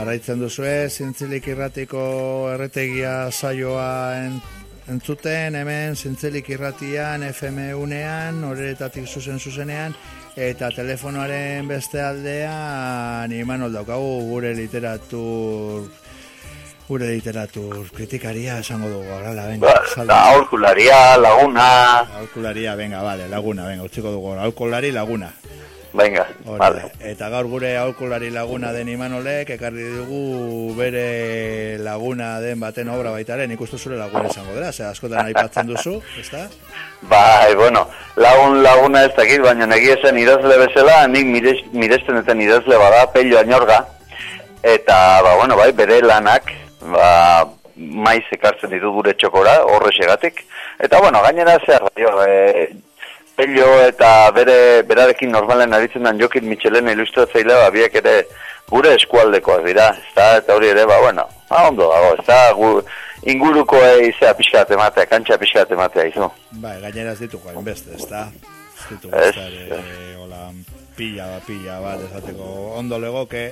Jarraitzen duzue, zintzilik irratiko erretegia saioa en, entzuten, hemen zintzilik irratian, FM unean, horretatik zuzen zuzenean, eta telefonoaren beste aldean, Imanol daukagu gure literatur gure literatur kritikaria esango dugu, hala, venga, salda. Ba, aurkularia, laguna. Aurkularia, venga, vale, laguna, venga, utziko dugu, aurkulari, laguna. Venga, vale. Eta gaur gure aurkulari laguna den Imanolek, ekarri dugu bere laguna den baten obra baitaren, ikustu zure laguna esango dira, ze askotan aipatzen duzu, ezta? Bai, bueno, lagun laguna ez dakit, baina negi esan idazle bezala, nik miresten eten idazle bada, pello añorga, eta, ba, bueno, bai, bere lanak, ba, maiz ekartzen ditu gure txokora, horre segatik, eta, bueno, gainera jo, e, Pello eta bere berarekin normalen aritzen den Jokin Michelen ilustratzailea ba biek ere gure eskualdekoak dira, ezta eta hori ere ba bueno, ba ondo dago, ezta gu inguruko izea pixka ematea, kantxa pixka ematea izu. Bai, gainera ez dituko hainbeste, ezta? Ez dituko, ez, hola, pilla, pilla, bat, ezateko ondo legoke,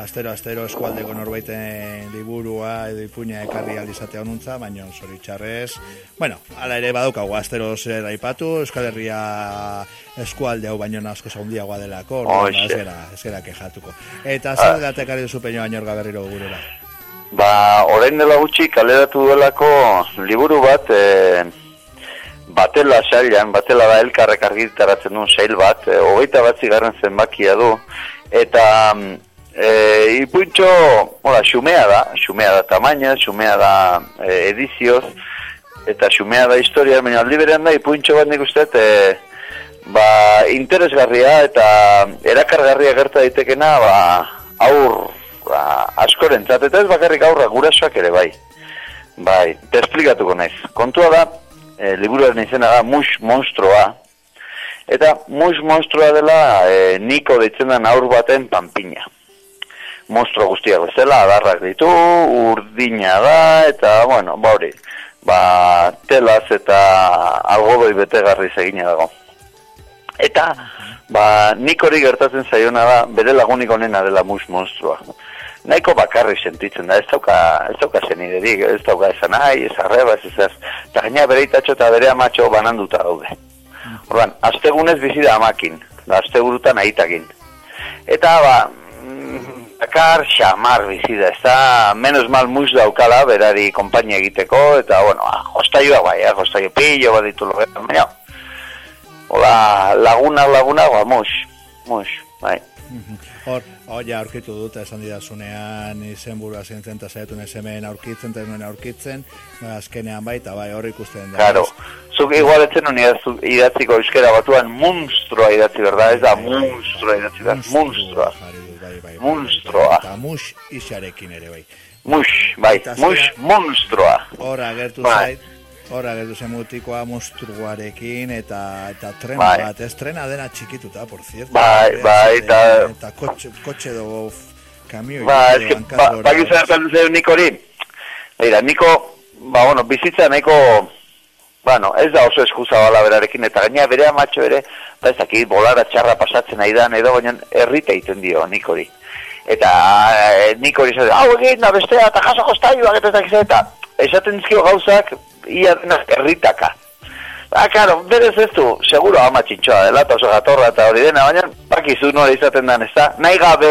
astero astero eskualdeko norbaiten liburua edo ipuña ekarri aldizatea honuntza, baina zoritxarrez, bueno, ala ere badaukagu astero zer aipatu, Euskal Herria eskualde hau baino asko zaundiagoa delako, oh, ez gara, ez gara kejatuko. Eta zer ah. datek ari duzu peño baino berriro gurera? Ba, orain dela gutxi kaleratu duelako liburu bat, e, batela sailan, batela da elkarrek argitaratzen duen sail bat, e, hogeita bat zigarren zenbakia du, eta mm, E, ipuntxo, hola, xumea da, xumea da tamaina, xumea da e, edizioz, eta xumea da historia, baina aldi berean da, ipuntxo bat nik uste, e, ba, interesgarria eta erakargarria gerta daitekena, ba, aur, ba, askoren, eta ez bakarrik aurra gurasoak ere, bai. Bai, te esplikatuko naiz. Kontua da, e, liburuaren izena da, mus monstroa, eta mus monstroa dela, e, niko ditzen da aur baten pampina monstro guztiak bezala, adarrak ditu, urdina da, eta, bueno, ba hori, ba, telaz eta algodoi betegarri egina dago. Eta, ba, nik hori gertatzen zaiona da, bere lagunik onena dela mus monstrua. Naiko bakarri sentitzen da, ez dauka, ez dauka zen iderik, ez dauka esan nahi, ez arreba, ez ez ez, eta gaina bere itatxo eta bere amatxo bananduta daude. Horban, astegunez bizi da amakin, da astegurutan ahitakin. Eta, ba, Dakar xamar bizida, ez da, menos mal mus daukala, berari kompainia egiteko, eta, bueno, ah, jostaioa bai, ah, jostaio pillo bat ditu logeta, baina, hola, laguna, laguna, ba, mus, mus, bai. Hor, hor, ja, aurkitu dut, esan didazunean, izen burua zintzen, eta zaitu hemen aurkitzen, eta nuen aurkitzen, azkenean bai, eta bai, hor ikusten da. Claro, zuk igual etzen nuen idatziko euskera batuan, monstrua idatzi, berda, ez da, monstrua idatzi, da, monstrua bai, Monstroa. Eta mus isarekin ere, bai. Mus, bai, mus monstroa. Hora gertu bai. zait, hora gertu zen mutikoa monstruarekin, eta, eta tren bai. bat, ez trena dena txikituta, por cierto. Bai, bai, eta... Eta kotxe, kotxe do kamio. Ba, ez que, ba, ba, gizan zer niko hori. Eira, niko, ba, bueno, bizitza nahiko bueno, ez da oso eskuza bala berarekin, eta gaina bere amatxo ere, eta ez dakit, bolara txarra pasatzen nahi da, edo baina errita egiten dio nik hori. Eta e, nik hori zaten, hau egin, da bestea, eta jaso jostaiuak, eta ez eta esaten dizkio gauzak, ia dena erritaka. Ba, karo, berez ez du, seguro amatxintxoa dela, eta oso gatorra eta hori dena, baina bakizu nora izaten den ez da, nahi gabe,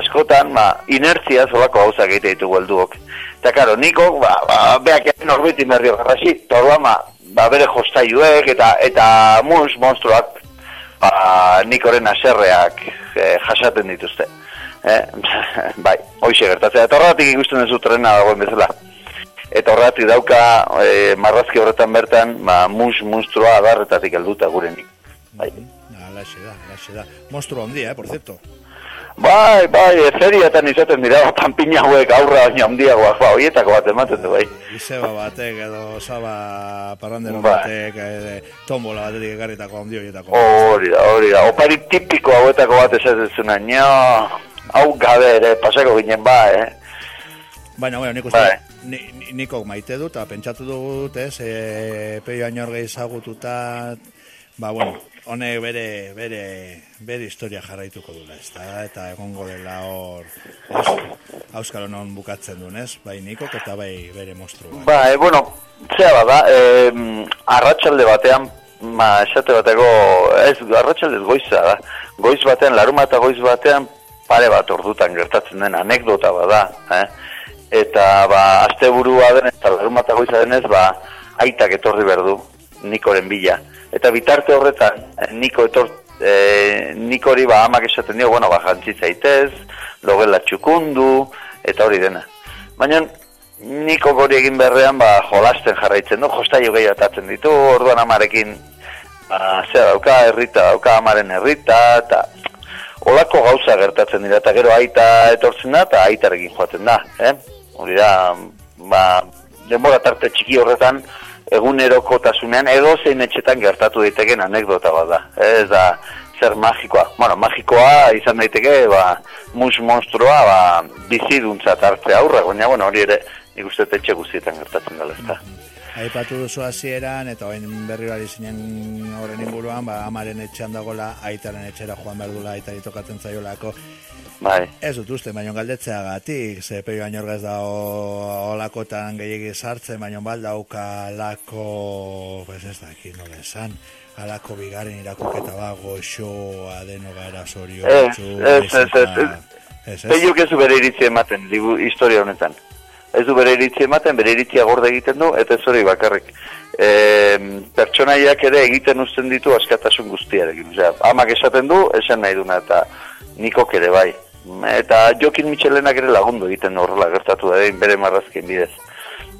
askotan, ba, inertzia zolako gauzak egite ditugu helduok. Eta, karo, niko, ba, ba, beak egin orbiti merrio garrasi, torba, ba, bere jostaiuek eta eta mus, monstruak, ba, nikoren aserreak e, jasaten dituzte. Eh? bai, hoxe gertatzea. Eta horretik ikusten duzu trena dagoen bezala. Eta horretik dauka e, marrazki horretan bertan, ba, mus, monstrua adarretatik helduta gure nik. Bai. Alaxe da, alaxe da. Monstrua ondia, eh, por cierto. Bai, bai, feriatan izaten dira, panpina hauek aurra baina handiagoak, ba, horietako bat ematen du, bai. Izeba batek edo saba parrandero bai. batek, e, tombola batetik egarritako handi horietako. Hori da, hori da, opari tipiko hauetako bat esaten zuna, nio, hau gabe ere, pasako ginen ba, eh. Baina, bueno, nik uste, bai. Niko maite dut, eta pentsatu dut, ez, e, peio ainorge izagututa, ba, bueno, honek bere, bere, bere historia jarraituko dula, ez da? Eta egongo dela hor? Auskalo non bukatzen duen, ez? Bai nikok eta bai bere mostru. Ba, e, bueno, zea bada, e, arratsalde batean, ma, esate bateko, ez, arratsalde goiza da. Goiz batean, laruma eta goiz batean, pare bat ordutan gertatzen den anekdota bada, eh? Eta, ba, azte burua den, eta eta goiza denez, ba, aitak etorri berdu, nikoren bila. Eta bitarte horretan, eh, niko etor, e, nikori ba amak esaten dio, bueno, ba, jantzi zaitez, logela txukundu, eta hori dena. Baina, niko gori egin berrean, ba, jolasten jarraitzen du, jostaio gehi atatzen ditu, orduan amarekin, ba, zera dauka, errita, dauka amaren errita, eta olako gauza gertatzen dira, eta gero aita etortzen da, eta aitarekin joaten da, eh? Hori da, ba, denbora tarte txiki horretan, egunerokotasunean edo zein etxetan gertatu daiteken anekdota bada. Ez da zer magikoa. Bueno, magikoa izan daiteke, ba, mus monstrua, ba, biziduntza hartze aurra, baina bueno, hori ere nik uste etxe guztietan gertatzen dela ez da. Aipatu duzu hasieran eta orain berri bari zinen horren inguruan, ba, amaren etxean dagola, aitaren etxera joan behar dula, aitari tokatzen zaiolako. Bai. Ez dut uste, baino galdetzea gatik, ze peio ez da olakotan gehiagi sartzen, baino baldauka lako, pues ez da, aquí no esan, alako bigaren irakuketa ba, goxoa, deno gara sorio, ez, ez, ez, ez, ez, Peio ez bere iritzi ematen, libu, historia honetan. Ez du bere iritzi ematen, bere iritzia gorde egiten du, eta ez hori bakarrik. E, pertsonaiak ere egiten uzten ditu askatasun guztiarekin. Osea, amak esaten du, esan nahi duna, eta nikok ere bai eta Jokin Michelenak ere lagundu egiten horrela gertatu da bere marrazkien bidez.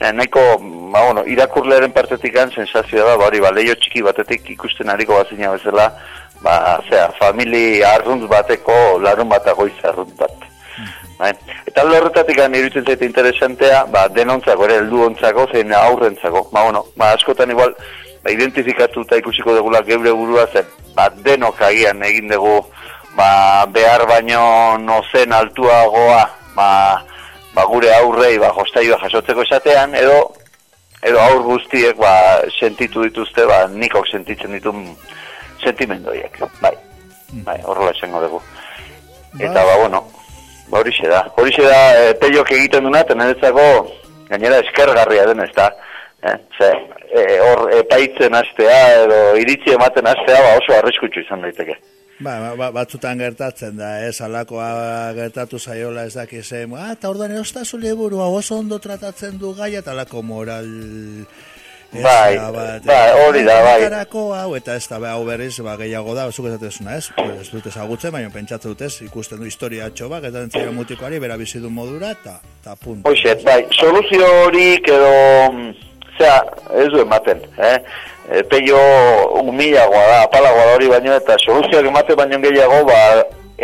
E, nahiko, ba, bueno, irakurlearen partetik sensazioa da, bari, ba, leio txiki batetik ikusten hariko bazina bezala, ba, zera, famili arrunt bateko larun bat agoiz arrunt bat. Bai. Eta aldo horretatik iruditzen zaite interesantea, ba, denontzako, ere, heldu ontzako, zein aurrentzako. Ba, bueno, ba, askotan igual, ba, identifikatu eta ikusiko degula geure burua zen, ba, denok agian egin dugu, ba, behar baino nozen altuagoa ba, ba, gure aurrei ba, jostaioa jasotzeko esatean, edo edo aur guztiek ba, sentitu dituzte, ba, nikok sentitzen ditu sentimendoiek. Bai, bai, horrela esango dugu. Eta, ba, bueno, ba, hori da. Hori da, e, peiok egiten duna, tenetzako, gainera eskergarria den ez da. Eh, ze, e, hor, epaitzen astea, edo iritzi ematen astea, ba, oso arriskutsu izan daiteke. Ba, ba, ba, batzutan gertatzen da, ez, alakoa gertatu zaiola ez dakizen, ah, eta orduan erostazu liburu, oso ondo tratatzen du gai, eta alako moral... bai, bai, hori da, bai. hau, eta ez da, hau berriz, ba, gehiago da, zuk ezatezuna, ez? Pues, ez dut ezagutzen, baina pentsatzen dut ez, ikusten du historia atxo bat, eta entzio mutikoari, bera bizidun modura, eta, eta punto. Hoxe, bai, soluzio horik edo, zera, ez du ematen, eh? e, peio humilagoa da, apalagoa da hori baino, eta soluzioak emate baino gehiago, ba,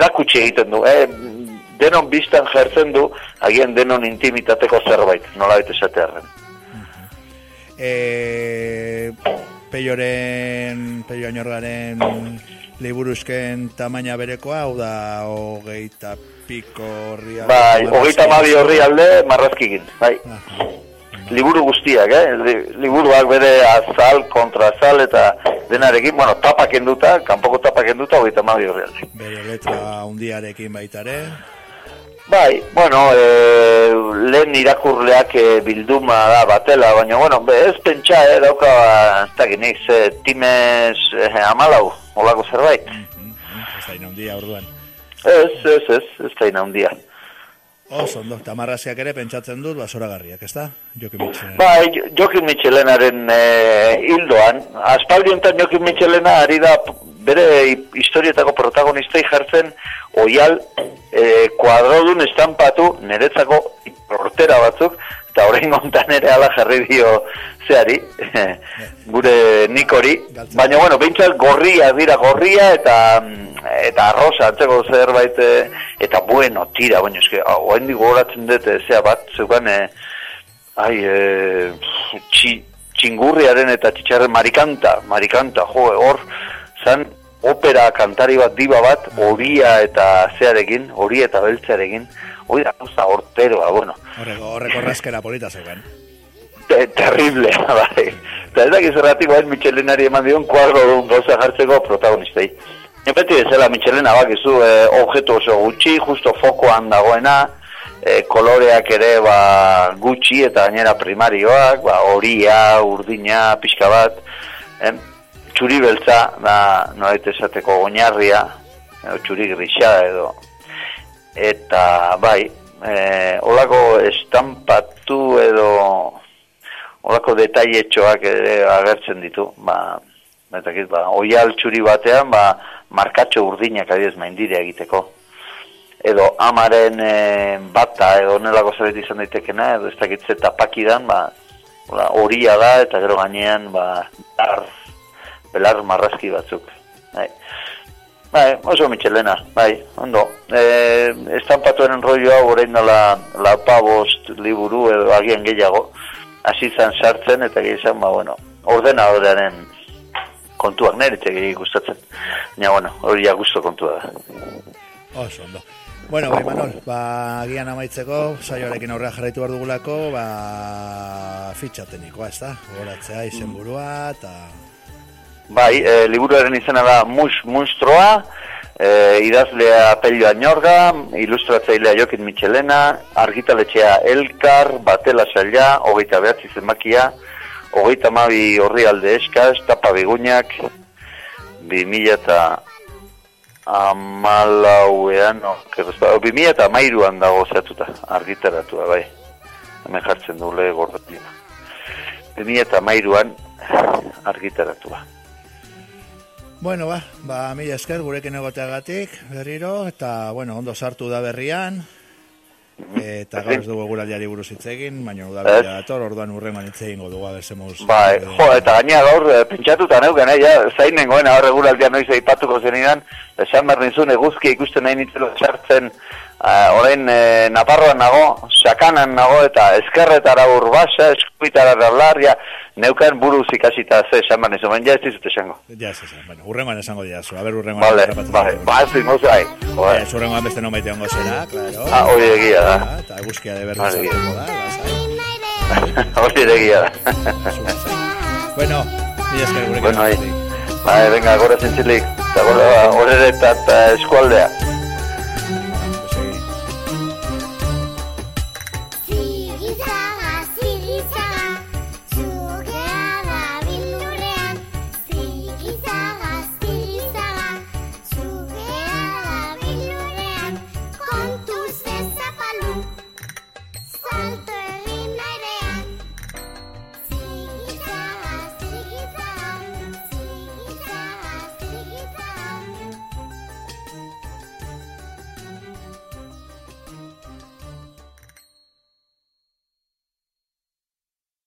erakutsi egiten du, eh? denon biztan jertzen du, agian denon intimitateko zerbait, nola esatearen. E, peioren, peio añorgaren liburuzken tamaina berekoa, hau da, hogeita piko horri alde. Bai, hogeita mabi horri alde, marrazkigin, bai liburu guztiak, eh? liburuak bere azal, kontrazal eta denarekin, bueno, tapak enduta, kanpoko tapak enduta, hogeita mabi horrean. Bere letra undiarekin baitare? Bai, bueno, e, lehen irakurleak e, bilduma da batela, baina, bueno, ez pentsa, eh, dauka, ez da geniz, e, timez e, amalau, olako zerbait. Mm -hmm. Ez da inaundia, orduan. Ez, ez, ez, ez da inaundia. Oso, ondo, tamarraziak ere pentsatzen dut, basoragarriak, ez da? Jokin Michelena. Bai, Jokin Michelenaren e, hildoan, aspaldi enten Jokin Michelena ari da bere historietako protagonistei jartzen oial e, kuadrodun estampatu niretzako portera batzuk, eta horrein gontan ere ala jarri dio zeari, gure nikori, baina bueno, bintzat gorria dira gorria eta eta arroza atzeko zerbait eh, eta bueno, tira, baina eske oraindik goratzen dut eh, zea bat zeukan eh, ai eh, txi, txingurriaren eta txitxarren marikanta, marikanta, jo, hor zan opera kantari bat diba bat, horia eta zearekin, horia eta beltzearekin, hori da gauza horteroa, bueno. Horreko, horreko raskera polita zeukan. te, terrible, bai. Eta ez dakiz erratik, bai, Michelinari eman dion kuadro duen gauza jartzeko protagonistei. Epeti zela Michelena bakizu, e, objetu oso gutxi, justo fokoan dagoena, e, koloreak ere ba, gutxi eta gainera primarioak, ba, horia, urdina, pixka bat, em, txuri beltza, da, noait esateko goñarria, edo, txuri grisa edo, eta bai, e, olako estampatu edo olako detaietxoak ere agertzen ditu, ba, Betakit, ba, oial txuri batean, ba, markatxo urdinak adiez maindire egiteko. Edo amaren e, bata, edo nelako zabet izan daitekena, edo ez dakitze tapakidan, ba, horia da, eta gero gainean, ba, belar, belar marrazki batzuk. Bai. Bai, oso mitxelena, bai, ondo. E, estampatuaren rolloa orain dela la pabost liburu edo agian gehiago, hasi zan sartzen, eta gehiago, ba, bueno, ordenadorearen kontuak nire txegi gustatzen. Ja, bueno, hori ja gusto kontua da. Oso, ondo. Bueno, bai, Manol, ba, gian amaitzeko, saioarekin aurrea jarraitu behar dugulako, ba, fitxatenikoa, ez da? Horatzea, izen burua, eta... Bai, e, liburuaren izena da Mus Munstroa, e, idazlea Pelio Añorga, ilustratzailea Jokin Michelena, argitaletxea Elkar, Batela Saila, hogeita behatzi zenbakia, hogeita mabi horri alde eskaz, tapa bigunak, bi mila eta amalauean, no, bi mila eta amairuan dago zeatuta, argitaratua, bai. Hemen jartzen du lehe gordatina. Bi mila eta amairuan argitaratua. Bueno, ba, ba, mila esker gurekin egoteagatik, berriro, eta, bueno, ondo sartu da berrian, eta gaur ez dugu eguraldiari buruz hitz egin, baina da bila dator, orduan urrengoan hitz egin godu gabe zemuz. Bai, jo, eta gaina gaur e, pentsatuta neuken, eh, ja, zain nengoen gaur eguraldia noiz eipatuko zenidan, esan behar nizun eguzki ikusten nahi nintzelo txartzen, uh, orain e, Naparroan nago, sakanan nago, eta eskerretara urbasa, eskubitara berlar, neukan buruz ikasita ze esan behar nizun, ja ez dizut esango. Ja ez esan, bueno, urrengoan esango diazu, a ber urrengoan. Vale, vale, ba, ez dimoz bai. Ez urrengoan beste no maite hongo zera, claro. Ah, hori egia da. Eta eguzkia de berriz zartuko da, Hori egia da. bueno, mila esker gurekin. Bueno, ahí. Vale, venga, gora zintzilik. Eta gora horre eta eskualdea.